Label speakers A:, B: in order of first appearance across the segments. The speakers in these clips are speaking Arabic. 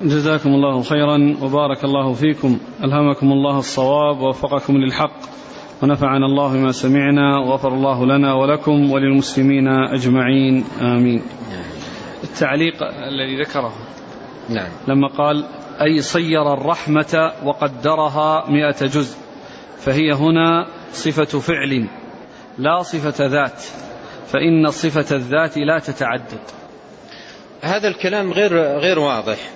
A: جزاكم الله خيرا وبارك الله فيكم. ألهمكم الله الصواب ووفقكم للحق. ونفعنا الله بما سمعنا وغفر الله لنا ولكم وللمسلمين أجمعين. آمين. التعليق الذي ذكره.
B: نعم.
A: لما قال أي صير الرحمة وقدرها مئة جزء فهي هنا صفة فعل لا صفة ذات فإن صفة الذات لا تتعدد.
B: هذا الكلام غير غير واضح.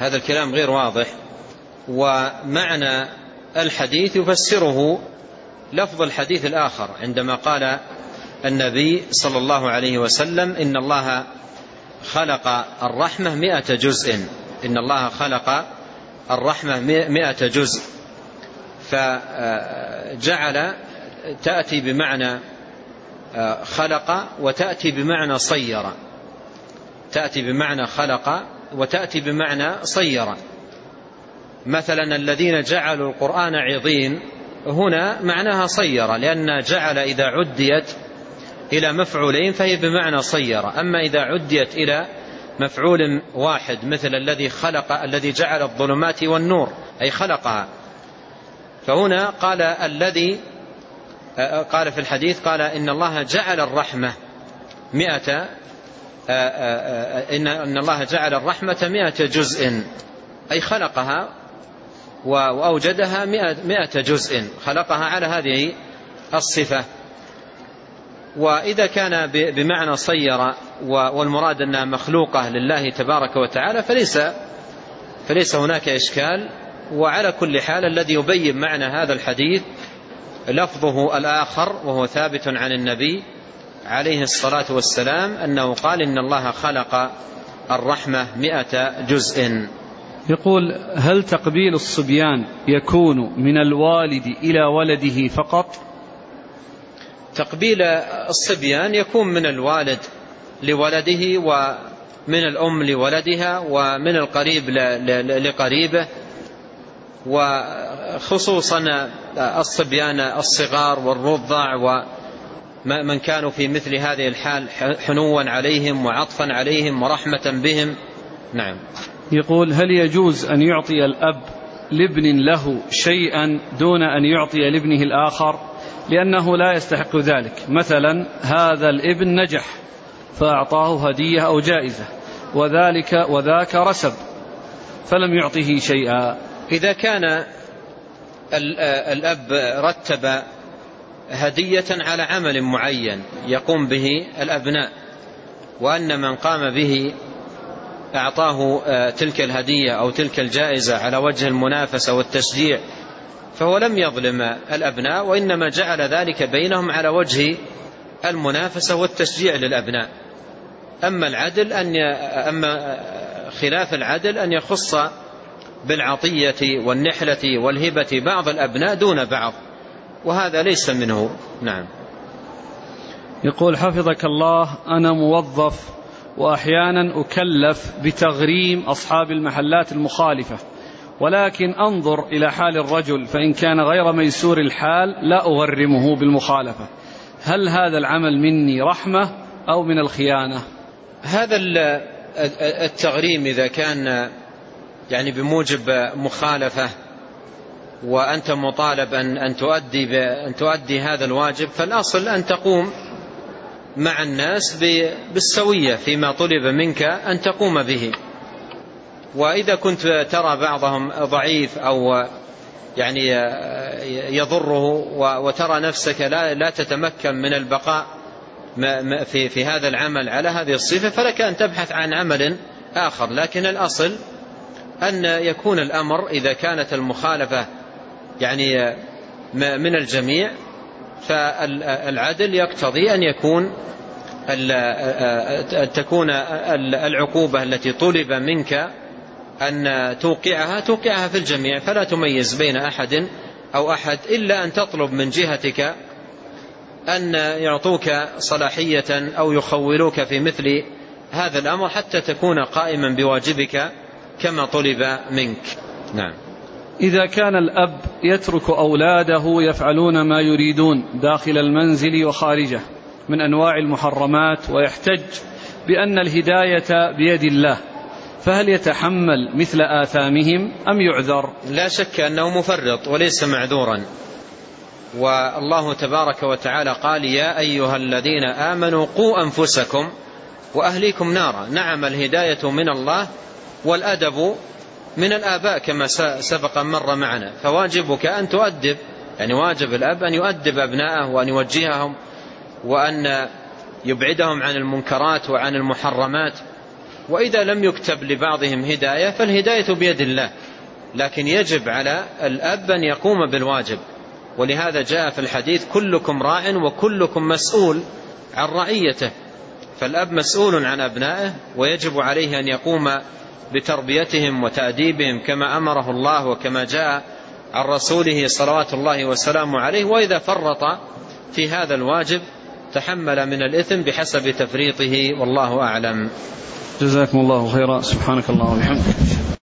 B: هذا الكلام غير واضح. ومعنى الحديث يفسره لفظ الحديث الآخر عندما قال النبي صلى الله عليه وسلم إن الله خلق الرحمة مئة جزء. إن الله خلق الرحمة مئة جزء. فجعل تأتي بمعنى خلق وتأتي بمعنى صير. تأتي بمعنى خلق وتأتي بمعنى صير مثلا الذين جعلوا القرآن عظيم هنا معناها صير لأن جعل إذا عديت إلى مفعولين فهي بمعنى صير أما إذا عديت إلى مفعول واحد مثل الذي خلق الذي جعل الظلمات والنور أي خلقها. فهنا قال الذي قال في الحديث قال إن الله جعل الرحمة مئة إن الله جعل الرحمة مئة جزء. أي خلقها وأوجدها مئة جزء. خلقها على هذه الصفة. وإذا كان بمعنى صير والمراد أنها مخلوقة لله تبارك وتعالى فليس فليس هناك إشكال. وعلى كل حال الذي يبين معنى هذا الحديث لفظه الآخر وهو ثابت عن النبي عليه الصلاة والسلام أنه قال إن الله خلق الرحمة مئة جزء.
A: يقول هل تقبيل الصبيان يكون من الوالد إلى ولده فقط؟
B: تقبيل الصبيان يكون من الوالد لولده ومن الأم لولدها ومن القريب لقريبه وخصوصا الصبيان الصغار والرضع ومن كانوا في مثل هذه الحال حنوا عليهم وعطفا عليهم ورحمة بهم. نعم.
A: يقول هل يجوز أن يعطي الأب لابن له شيئا دون أن يعطي لابنه الآخر؟ لأنه لا يستحق ذلك. مثلا هذا الابن نجح فأعطاه هدية أو جائزة وذلك وذاك رسب فلم يعطه شيئا.
B: إذا كان الأب رتب هدية على عمل معين يقوم به الأبناء وأن من قام به أعطاه تلك الهدية أو تلك الجائزة على وجه المنافسة والتشجيع فهو لم يظلم الأبناء وإنما جعل ذلك بينهم على وجه المنافسة والتشجيع للأبناء. أما العدل أن أما خلاف العدل أن يخص بالعطية والنحلة والهبة بعض الأبناء دون بعض. وهذا ليس منه. نعم.
A: يقول حفظك الله أنا موظف وأحيانا أكلف بتغريم أصحاب المحلات المخالفة ولكن أنظر إلى حال الرجل فإن كان غير ميسور الحال لا أغرمه بالمخالفة. هل هذا العمل مني رحمة أو من الخيانة؟
B: هذا التغريم إذا كان يعني بموجب مخالفة وأنت مطالب أن أن تؤدي أن تؤدي هذا الواجب فالأصل أن تقوم مع الناس بالسوية فيما طلب منك أن تقوم به. وإذا كنت ترى بعضهم ضعيف أو يعني يضره وترى نفسك لا, لا تتمكن من البقاء في, في هذا العمل على هذه الصفة فلك أن تبحث عن عمل آخر. لكن الأصل أن يكون الأمر إذا كانت المخالفة يعني من الجميع فالعدل يقتضي أن يكون تكون العقوبة التي طلب منك أن توقعها توقعها في الجميع. فلا تميز بين أحد أو أحد إلا أن تطلب من جهتك أن يعطوك صلاحية أو يخولوك في مثل هذا الأمر حتى تكون قائما بواجبك كما طلب منك. نعم.
A: إذا كان الأب يترك أولاده يفعلون ما يريدون داخل المنزل وخارجه من أنواع المحرمات ويحتج بأن الهداية بيد الله. فهل يتحمل مثل آثامهم أم يعذر؟
B: لا شك أنه مفرط وليس معذورا. والله تبارك وتعالى قال يا أيها الذين آمنوا قوا أنفسكم وأهليكم نارا. نعم الهداية من الله والأدب من الآباء كما سبق مر معنا. فواجبك أن تؤدب يعني واجب الأب أن يؤدب أبناءه وأن يوجههم وأن يبعدهم عن المنكرات وعن المحرمات. وإذا لم يكتب لبعضهم هداية فالهداية بيد الله. لكن يجب على الأب أن يقوم بالواجب. ولهذا جاء في الحديث كلكم راع وكلكم مسؤول عن رعيته. فالأب مسؤول عن أبنائه ويجب عليه أن يقوم بتربيتهم وتأديبهم كما أمره الله وكما جاء عن رسوله صلوات الله وسلامه عليه وإذا فرط في هذا الواجب تحمل من الإثم بحسب تفريطه والله أعلم.
A: جزاكم الله خيرا. سبحانك الله وبحمدك.